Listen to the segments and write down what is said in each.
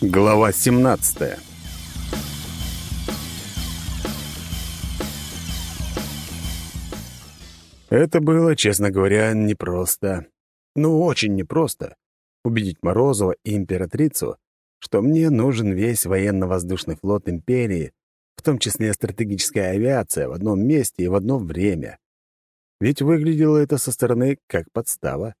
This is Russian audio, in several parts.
Глава 17 Это было, честно говоря, непросто. Ну, очень непросто. Убедить Морозова и императрицу, что мне нужен весь военно-воздушный флот империи, в том числе стратегическая авиация, в одном месте и в одно время. Ведь выглядело это со стороны как подстава.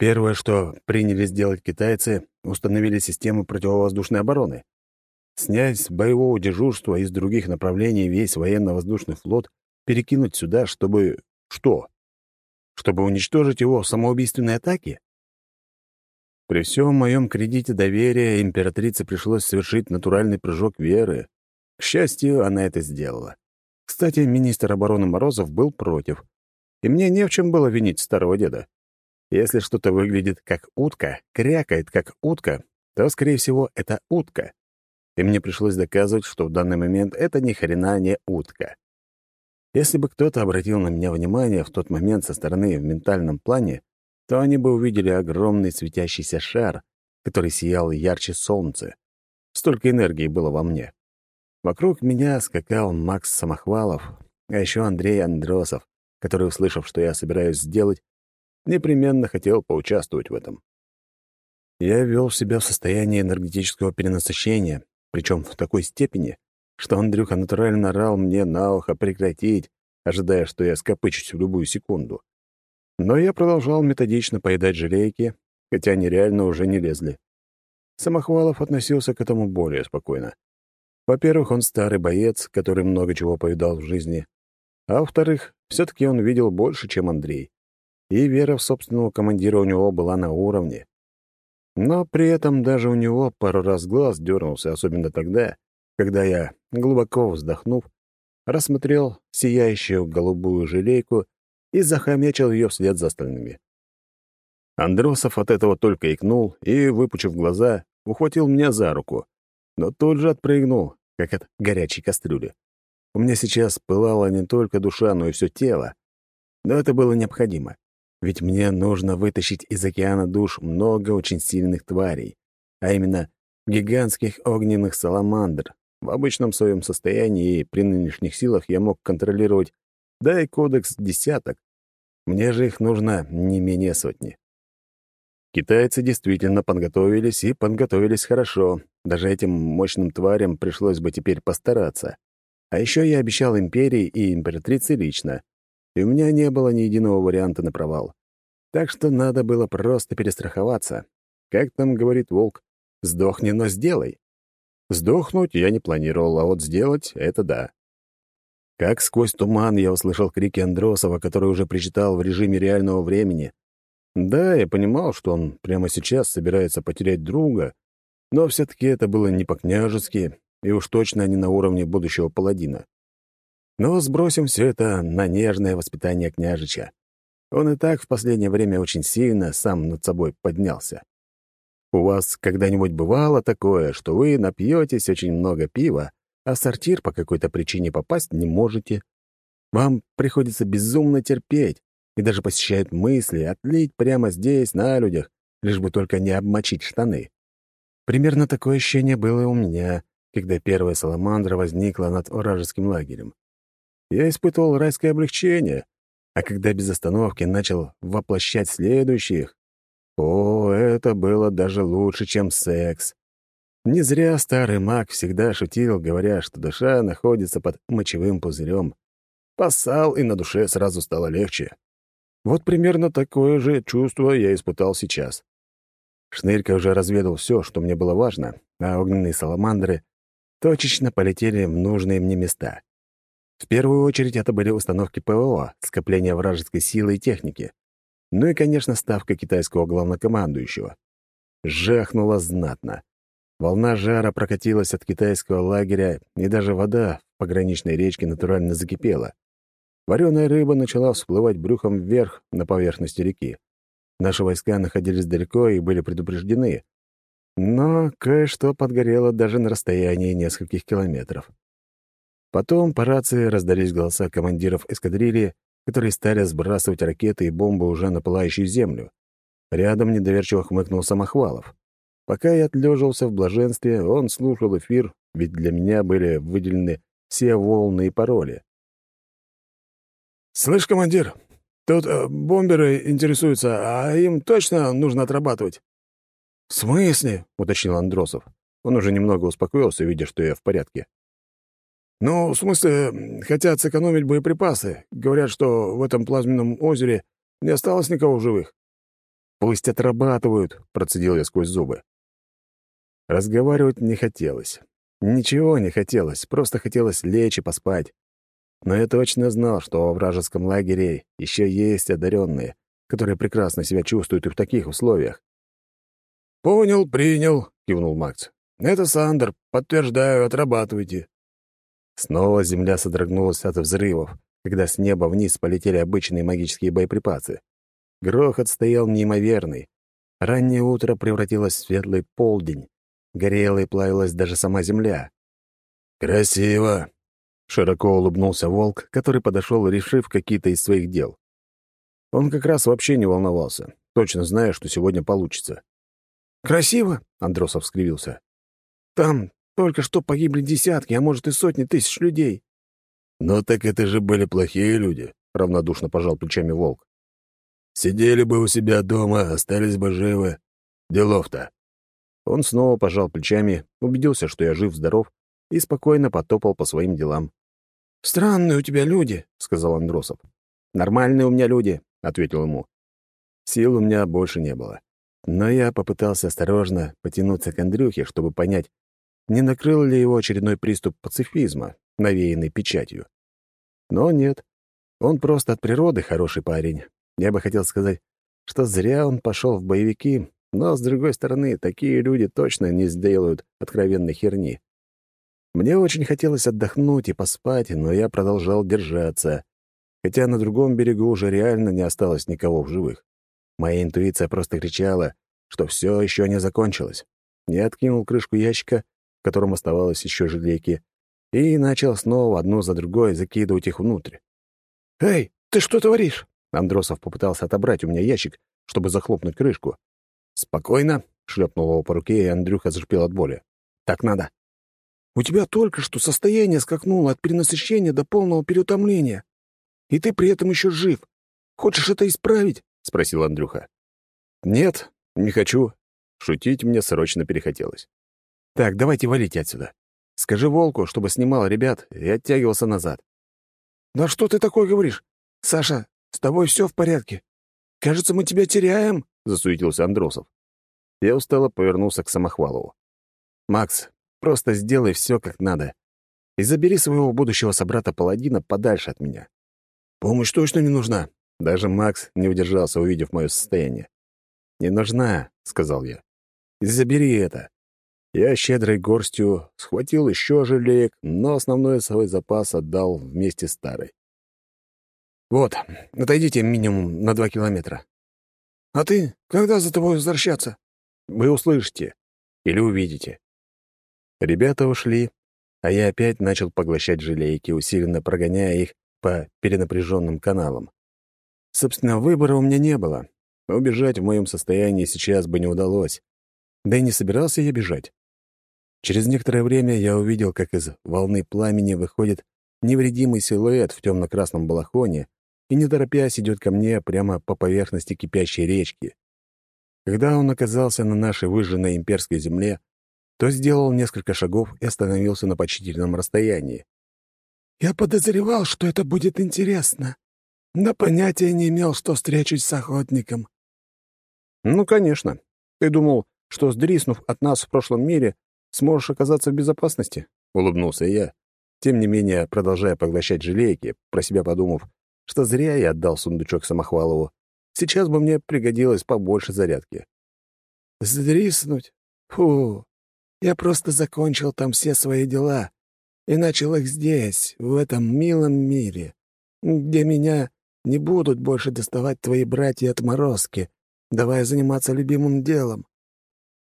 Первое, что приняли сделать китайцы, установили систему противовоздушной обороны. Снять с боевого дежурства из других направлений весь военно-воздушный флот, перекинуть сюда, чтобы... Что? Чтобы уничтожить его в самоубийственной атаке? При всем моем кредите доверия императрице пришлось совершить натуральный прыжок веры. К счастью, она это сделала. Кстати, министр обороны Морозов был против. И мне не в чем было винить старого деда. Если что-то выглядит как утка, крякает как утка, то, скорее всего, это утка. И мне пришлось доказывать, что в данный момент это ни хрена не утка. Если бы кто-то обратил на меня внимание в тот момент со стороны в ментальном плане, то они бы увидели огромный светящийся шар, который сиял ярче солнца. Столько энергии было во мне. Вокруг меня скакал Макс Самохвалов, а еще Андрей Андросов, который, услышав, что я собираюсь сделать, непременно хотел поучаствовать в этом. Я вел себя в состоянии энергетического перенасыщения, причем в такой степени, что Андрюха натурально орал мне на ухо прекратить, ожидая, что я скопычусь в любую секунду. Но я продолжал методично поедать желейки, хотя они реально уже не лезли. Самохвалов относился к этому более спокойно. Во-первых, он старый боец, который много чего повидал в жизни. А во-вторых, все таки он видел больше, чем Андрей и вера в собственного командира у него была на уровне. Но при этом даже у него пару раз глаз дернулся, особенно тогда, когда я, глубоко вздохнув, рассмотрел сияющую голубую желейку и захомячил ее вслед за остальными. Андросов от этого только икнул и, выпучив глаза, ухватил меня за руку, но тут же отпрыгнул, как от горячей кастрюли. У меня сейчас пылала не только душа, но и все тело. Но это было необходимо. Ведь мне нужно вытащить из океана душ много очень сильных тварей, а именно гигантских огненных саламандр. В обычном своем состоянии и при нынешних силах я мог контролировать, да и кодекс десяток. Мне же их нужно не менее сотни. Китайцы действительно подготовились и подготовились хорошо. Даже этим мощным тварям пришлось бы теперь постараться. А еще я обещал империи и императрице лично и у меня не было ни единого варианта на провал. Так что надо было просто перестраховаться. Как там говорит волк, «Сдохни, но сделай». Сдохнуть я не планировал, а вот сделать — это да. Как сквозь туман я услышал крики Андросова, который уже причитал в режиме реального времени. Да, я понимал, что он прямо сейчас собирается потерять друга, но все-таки это было не по-княжески, и уж точно не на уровне будущего паладина. Но сбросим все это на нежное воспитание княжича. Он и так в последнее время очень сильно сам над собой поднялся. У вас когда-нибудь бывало такое, что вы напьетесь очень много пива, а в сортир по какой-то причине попасть не можете? Вам приходится безумно терпеть, и даже посещают мысли отлить прямо здесь, на людях, лишь бы только не обмочить штаны. Примерно такое ощущение было у меня, когда первая саламандра возникла над вражеским лагерем я испытывал райское облегчение, а когда без остановки начал воплощать следующих, о, это было даже лучше, чем секс. Не зря старый маг всегда шутил, говоря, что душа находится под мочевым пузырем. Поссал, и на душе сразу стало легче. Вот примерно такое же чувство я испытал сейчас. Шнырька уже разведал все, что мне было важно, а огненные саламандры точечно полетели в нужные мне места. В первую очередь это были установки ПВО, скопление вражеской силы и техники. Ну и, конечно, ставка китайского главнокомандующего. Жахнуло знатно. Волна жара прокатилась от китайского лагеря, и даже вода в пограничной речке натурально закипела. Вареная рыба начала всплывать брюхом вверх на поверхности реки. Наши войска находились далеко и были предупреждены. Но кое-что подгорело даже на расстоянии нескольких километров. Потом по рации раздались голоса командиров эскадрильи, которые стали сбрасывать ракеты и бомбы уже на пылающую землю. Рядом недоверчиво хмыкнул Самохвалов. Пока я отлеживался в блаженстве, он слушал эфир, ведь для меня были выделены все волны и пароли. «Слышь, командир, тут э, бомберы интересуются, а им точно нужно отрабатывать?» «В смысле?» — уточнил Андросов. Он уже немного успокоился, видя, что я в порядке. «Ну, в смысле, хотят сэкономить боеприпасы. Говорят, что в этом плазменном озере не осталось никого в живых». «Пусть отрабатывают», — процедил я сквозь зубы. Разговаривать не хотелось. Ничего не хотелось, просто хотелось лечь и поспать. Но я точно знал, что во вражеском лагере еще есть одаренные, которые прекрасно себя чувствуют и в таких условиях. «Понял, принял», — кивнул Макс. «Это Сандер. Подтверждаю, отрабатывайте». Снова земля содрогнулась от взрывов, когда с неба вниз полетели обычные магические боеприпасы. Грохот стоял неимоверный. Раннее утро превратилось в светлый полдень. Горела и плавилась даже сама земля. «Красиво!» — широко улыбнулся волк, который подошел, решив какие-то из своих дел. Он как раз вообще не волновался, точно зная, что сегодня получится. «Красиво?» — Андросов скривился. «Там только что погибли десятки, а может и сотни тысяч людей». «Ну так это же были плохие люди», — равнодушно пожал плечами волк. «Сидели бы у себя дома, остались бы живы. Делов-то». Он снова пожал плечами, убедился, что я жив-здоров, и спокойно потопал по своим делам. «Странные у тебя люди», — сказал Андросов. «Нормальные у меня люди», — ответил ему. Сил у меня больше не было. Но я попытался осторожно потянуться к Андрюхе, чтобы понять, не накрыл ли его очередной приступ пацифизма, навеянный печатью. Но нет, он просто от природы хороший парень. Я бы хотел сказать, что зря он пошел в боевики, но, с другой стороны, такие люди точно не сделают откровенной херни. Мне очень хотелось отдохнуть и поспать, но я продолжал держаться, хотя на другом берегу уже реально не осталось никого в живых. Моя интуиция просто кричала, что все еще не закончилось. Я откинул крышку ящика, котором оставалось еще желейки, и начал снова одну за другой закидывать их внутрь. «Эй, ты что творишь?» Андросов попытался отобрать у меня ящик, чтобы захлопнуть крышку. «Спокойно», — шлепнул его по руке, и Андрюха зашипел от боли. «Так надо». «У тебя только что состояние скакнуло от перенасыщения до полного переутомления, и ты при этом еще жив. Хочешь это исправить?» — спросил Андрюха. «Нет, не хочу». Шутить мне срочно перехотелось. «Так, давайте валите отсюда. Скажи Волку, чтобы снимал ребят и оттягивался назад». «Да что ты такое говоришь? Саша, с тобой все в порядке. Кажется, мы тебя теряем», — засуетился Андросов. Я устало повернулся к Самохвалову. «Макс, просто сделай все как надо. И забери своего будущего собрата-паладина подальше от меня». «Помощь точно не нужна», даже Макс не удержался, увидев мое состояние. «Не нужна», — сказал я. «Забери это». Я щедрой горстью схватил еще жалеек, но основной свой запас отдал вместе старой. «Вот, отойдите минимум на два километра». «А ты когда за тобой возвращаться?» «Вы услышите. Или увидите». Ребята ушли, а я опять начал поглощать желейки, усиленно прогоняя их по перенапряженным каналам. Собственно, выбора у меня не было. Убежать в моем состоянии сейчас бы не удалось. Да и не собирался я бежать. Через некоторое время я увидел, как из волны пламени выходит невредимый силуэт в темно-красном балахоне и, не торопясь, идет ко мне прямо по поверхности кипящей речки. Когда он оказался на нашей выжженной имперской земле, то сделал несколько шагов и остановился на почтительном расстоянии. «Я подозревал, что это будет интересно», но понятия не имел, что встречусь с охотником. Ну, конечно. Ты думал, что, сдриснув от нас в прошлом мире, сможешь оказаться в безопасности? Улыбнулся я, тем не менее, продолжая поглощать желейки, про себя подумав, что зря я отдал сундучок Самохвалову. Сейчас бы мне пригодилось побольше зарядки. Сдриснуть? Фу, я просто закончил там все свои дела и начал их здесь, в этом милом мире, где меня не будут больше доставать твои братья-отморозки, давая заниматься любимым делом.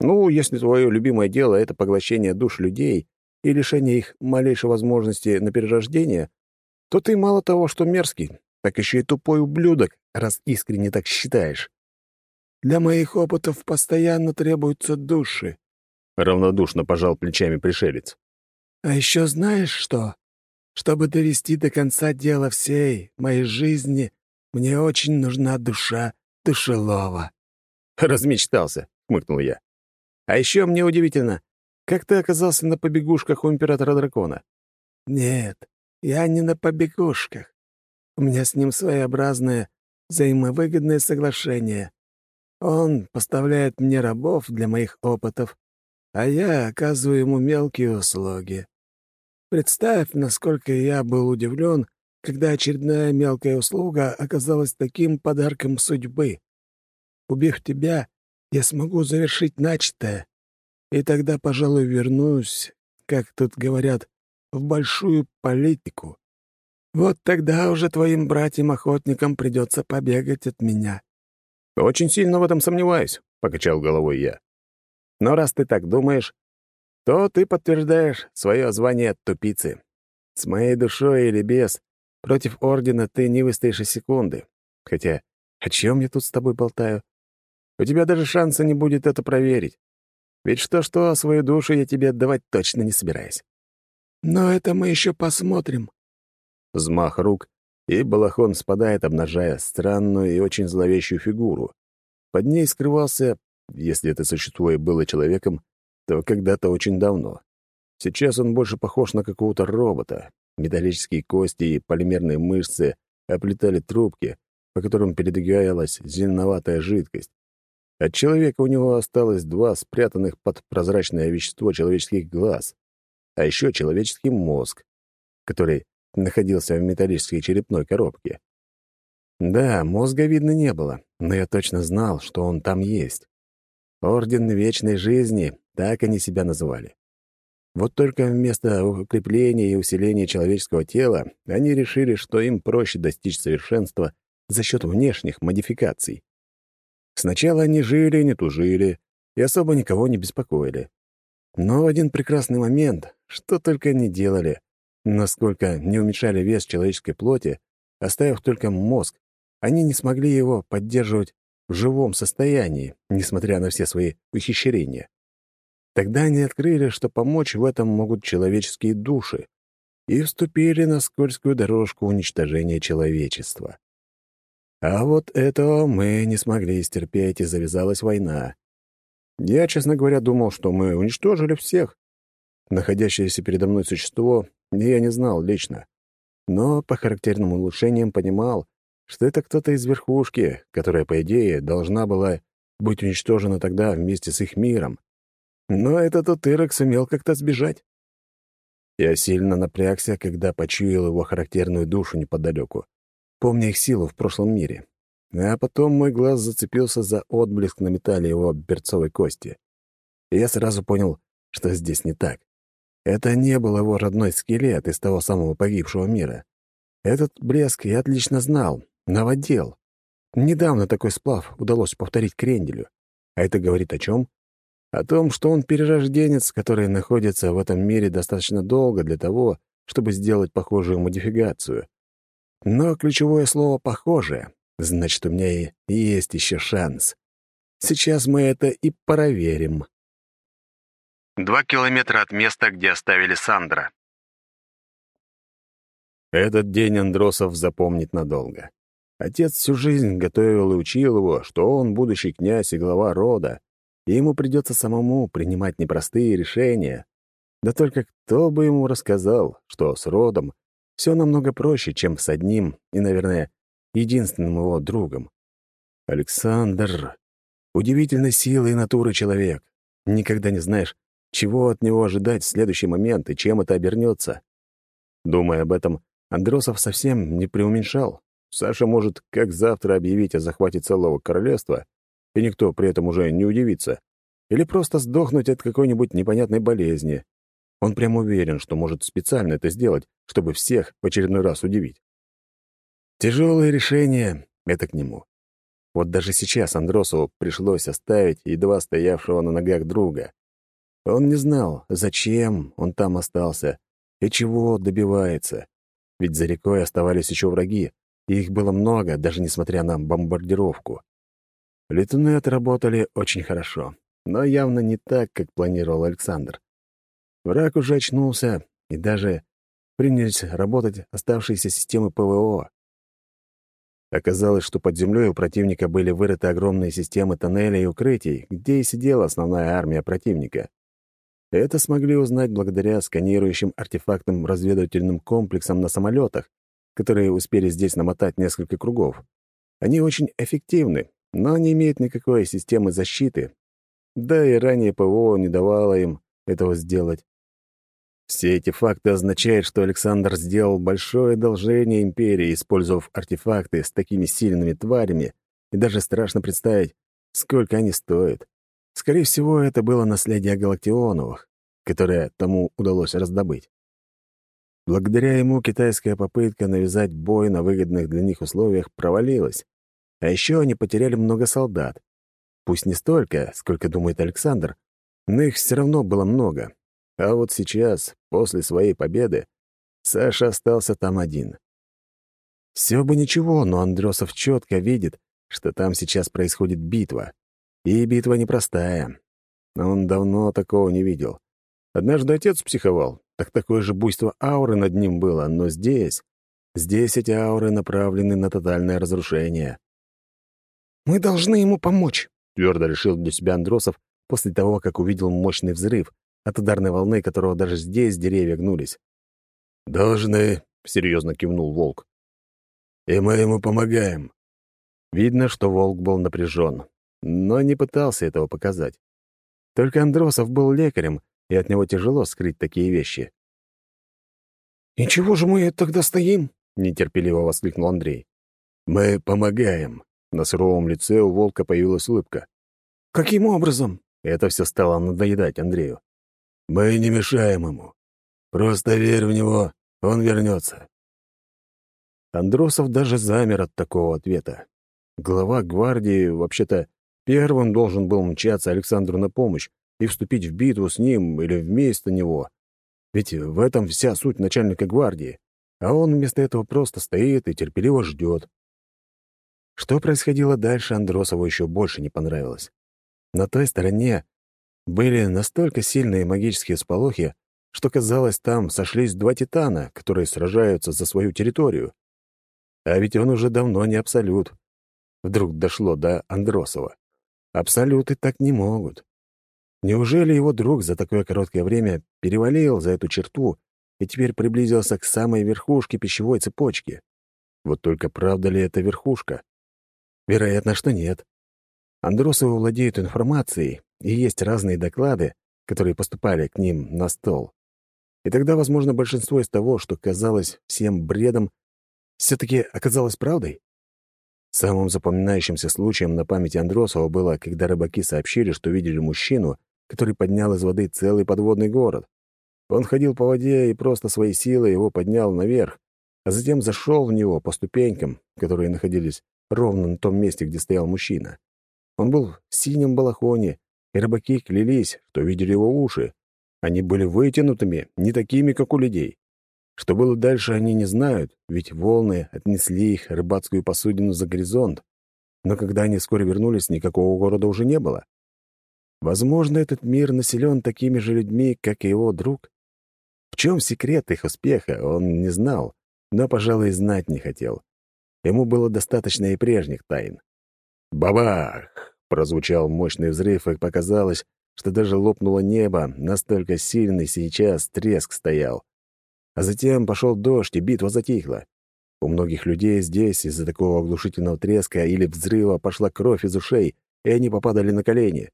Ну, если твое любимое дело — это поглощение душ людей и лишение их малейшей возможности на перерождение, то ты мало того, что мерзкий, так еще и тупой ублюдок, раз искренне так считаешь. Для моих опытов постоянно требуются души. Равнодушно пожал плечами пришелец. А еще знаешь что? Чтобы довести до конца дело всей моей жизни, мне очень нужна душа душелова. Размечтался, хмыкнул я. А еще мне удивительно, как ты оказался на побегушках у императора дракона? Нет, я не на побегушках. У меня с ним своеобразное взаимовыгодное соглашение. Он поставляет мне рабов для моих опытов, а я оказываю ему мелкие услуги. Представь, насколько я был удивлен, когда очередная мелкая услуга оказалась таким подарком судьбы. Убив тебя, я смогу завершить начатое, и тогда, пожалуй, вернусь, как тут говорят, в большую политику. Вот тогда уже твоим братьям-охотникам придется побегать от меня. «Очень сильно в этом сомневаюсь», — покачал головой я. «Но раз ты так думаешь, то ты подтверждаешь свое звание тупицы. С моей душой или без, против Ордена ты не выстоишь и секунды. Хотя, о чем я тут с тобой болтаю? У тебя даже шанса не будет это проверить. Ведь что-что, свою душу я тебе отдавать точно не собираюсь. Но это мы еще посмотрим. Взмах рук, и балахон спадает, обнажая странную и очень зловещую фигуру. Под ней скрывался, если это существо и было человеком, то когда-то очень давно. Сейчас он больше похож на какого-то робота. Металлические кости и полимерные мышцы оплетали трубки, по которым передвигалась зеленоватая жидкость. От человека у него осталось два спрятанных под прозрачное вещество человеческих глаз, а еще человеческий мозг, который находился в металлической черепной коробке. Да, мозга видно не было, но я точно знал, что он там есть. Орден Вечной Жизни, так они себя называли. Вот только вместо укрепления и усиления человеческого тела они решили, что им проще достичь совершенства за счет внешних модификаций. Сначала они жили, не тужили и особо никого не беспокоили. Но в один прекрасный момент, что только не делали, насколько не уменьшали вес человеческой плоти, оставив только мозг, они не смогли его поддерживать в живом состоянии, несмотря на все свои ухищрения. Тогда они открыли, что помочь в этом могут человеческие души, и вступили на скользкую дорожку уничтожения человечества. А вот этого мы не смогли стерпеть, и завязалась война. Я, честно говоря, думал, что мы уничтожили всех. Находящееся передо мной существо я не знал лично, но по характерным улучшениям понимал, что это кто-то из верхушки, которая, по идее, должна была быть уничтожена тогда вместе с их миром. Но этот утырок сумел как-то сбежать. Я сильно напрягся, когда почуял его характерную душу неподалеку помня их силу в прошлом мире. А потом мой глаз зацепился за отблеск на металле его берцовой кости. И я сразу понял, что здесь не так. Это не был его родной скелет из того самого погибшего мира. Этот блеск я отлично знал, наводил. Недавно такой сплав удалось повторить Кренделю. А это говорит о чем? О том, что он перерожденец, который находится в этом мире достаточно долго для того, чтобы сделать похожую модификацию. Но ключевое слово «похоже», значит, у меня и есть еще шанс. Сейчас мы это и проверим. Два километра от места, где оставили Сандра. Этот день Андросов запомнит надолго. Отец всю жизнь готовил и учил его, что он будущий князь и глава рода, и ему придется самому принимать непростые решения. Да только кто бы ему рассказал, что с родом все намного проще, чем с одним и, наверное, единственным его другом. Александр — удивительной силы и натуры человек. Никогда не знаешь, чего от него ожидать в следующий момент и чем это обернется. Думая об этом, Андросов совсем не преуменьшал. Саша может как завтра объявить о захвате целого королевства, и никто при этом уже не удивится, или просто сдохнуть от какой-нибудь непонятной болезни, он прям уверен, что может специально это сделать, чтобы всех в очередной раз удивить. Тяжелое решение — это к нему. Вот даже сейчас Андросову пришлось оставить едва стоявшего на ногах друга. Он не знал, зачем он там остался и чего добивается. Ведь за рекой оставались еще враги, и их было много, даже несмотря на бомбардировку. Летуны отработали очень хорошо, но явно не так, как планировал Александр. Враг уже очнулся, и даже принялись работать оставшиеся системы ПВО. Оказалось, что под землей у противника были вырыты огромные системы тоннелей и укрытий, где и сидела основная армия противника. Это смогли узнать благодаря сканирующим артефактным разведывательным комплексам на самолетах, которые успели здесь намотать несколько кругов. Они очень эффективны, но не имеют никакой системы защиты. Да и ранее ПВО не давало им этого сделать. Все эти факты означают, что Александр сделал большое одолжение империи, использовав артефакты с такими сильными тварями, и даже страшно представить, сколько они стоят. Скорее всего, это было наследие Галактионовых, которое тому удалось раздобыть. Благодаря ему китайская попытка навязать бой на выгодных для них условиях провалилась. А еще они потеряли много солдат. Пусть не столько, сколько думает Александр, но их все равно было много, а вот сейчас, после своей победы, Саша остался там один. Все бы ничего, но Андросов четко видит, что там сейчас происходит битва. И битва непростая. Он давно такого не видел. Однажды отец психовал, так такое же буйство ауры над ним было, но здесь... Здесь эти ауры направлены на тотальное разрушение. «Мы должны ему помочь», — твердо решил для себя Андросов после того, как увидел мощный взрыв, от ударной волны которого даже здесь деревья гнулись. «Должны», — серьезно кивнул волк. «И мы ему помогаем». Видно, что волк был напряжен, но не пытался этого показать. Только Андросов был лекарем, и от него тяжело скрыть такие вещи. «И чего же мы тогда стоим?» — нетерпеливо воскликнул Андрей. «Мы помогаем». На суровом лице у волка появилась улыбка. «Каким образом?» Это все стало надоедать Андрею. Мы не мешаем ему. Просто верь в него, он вернется. Андросов даже замер от такого ответа. Глава гвардии, вообще-то, первым должен был мчаться Александру на помощь и вступить в битву с ним или вместо него. Ведь в этом вся суть начальника гвардии, а он вместо этого просто стоит и терпеливо ждет. Что происходило дальше, Андросову еще больше не понравилось. На той стороне были настолько сильные магические сполохи, что, казалось, там сошлись два титана, которые сражаются за свою территорию. А ведь он уже давно не абсолют. Вдруг дошло до Андросова. Абсолюты так не могут. Неужели его друг за такое короткое время перевалил за эту черту и теперь приблизился к самой верхушке пищевой цепочки? Вот только правда ли это верхушка? Вероятно, что нет. Андросовы владеют информацией, и есть разные доклады, которые поступали к ним на стол. И тогда, возможно, большинство из того, что казалось всем бредом, все-таки оказалось правдой. Самым запоминающимся случаем на памяти Андросова было, когда рыбаки сообщили, что видели мужчину, который поднял из воды целый подводный город. Он ходил по воде и просто своей силой его поднял наверх, а затем зашел в него по ступенькам, которые находились ровно на том месте, где стоял мужчина. Он был в синем балахоне, и рыбаки клялись, что видели его уши. Они были вытянутыми, не такими, как у людей. Что было дальше, они не знают, ведь волны отнесли их рыбацкую посудину за горизонт. Но когда они вскоре вернулись, никакого города уже не было. Возможно, этот мир населен такими же людьми, как и его друг. В чем секрет их успеха, он не знал, но, пожалуй, знать не хотел. Ему было достаточно и прежних тайн. Бабах! Прозвучал мощный взрыв, и показалось, что даже лопнуло небо, настолько сильный сейчас треск стоял. А затем пошел дождь, и битва затихла. У многих людей здесь из-за такого оглушительного треска или взрыва пошла кровь из ушей, и они попадали на колени.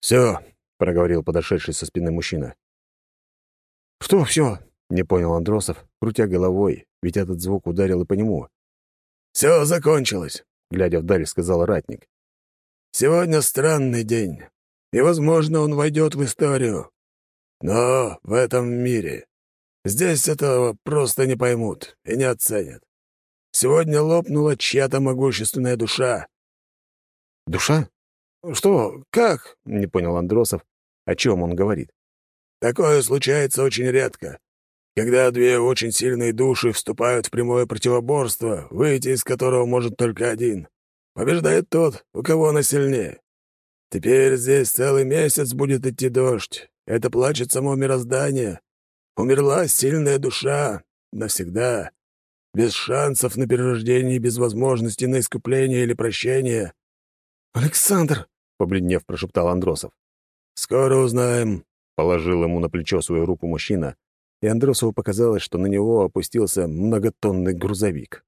«Все», — проговорил подошедший со спины мужчина. «Что все?» — не понял Андросов, крутя головой, ведь этот звук ударил и по нему. «Все закончилось глядя вдаль, сказал ратник. «Сегодня странный день, и, возможно, он войдет в историю. Но в этом мире здесь этого просто не поймут и не оценят. Сегодня лопнула чья-то могущественная душа». «Душа? Что? Как?» — не понял Андросов, о чем он говорит. «Такое случается очень редко, когда две очень сильные души вступают в прямое противоборство, выйти из которого может только один. Побеждает тот, у кого она сильнее. Теперь здесь целый месяц будет идти дождь. Это плачет само мироздание. Умерла сильная душа. Навсегда. Без шансов на перерождение без возможности на искупление или прощение. «Александр!» — побледнев, прошептал Андросов. «Скоро узнаем», — положил ему на плечо свою руку мужчина, и Андросову показалось, что на него опустился многотонный грузовик.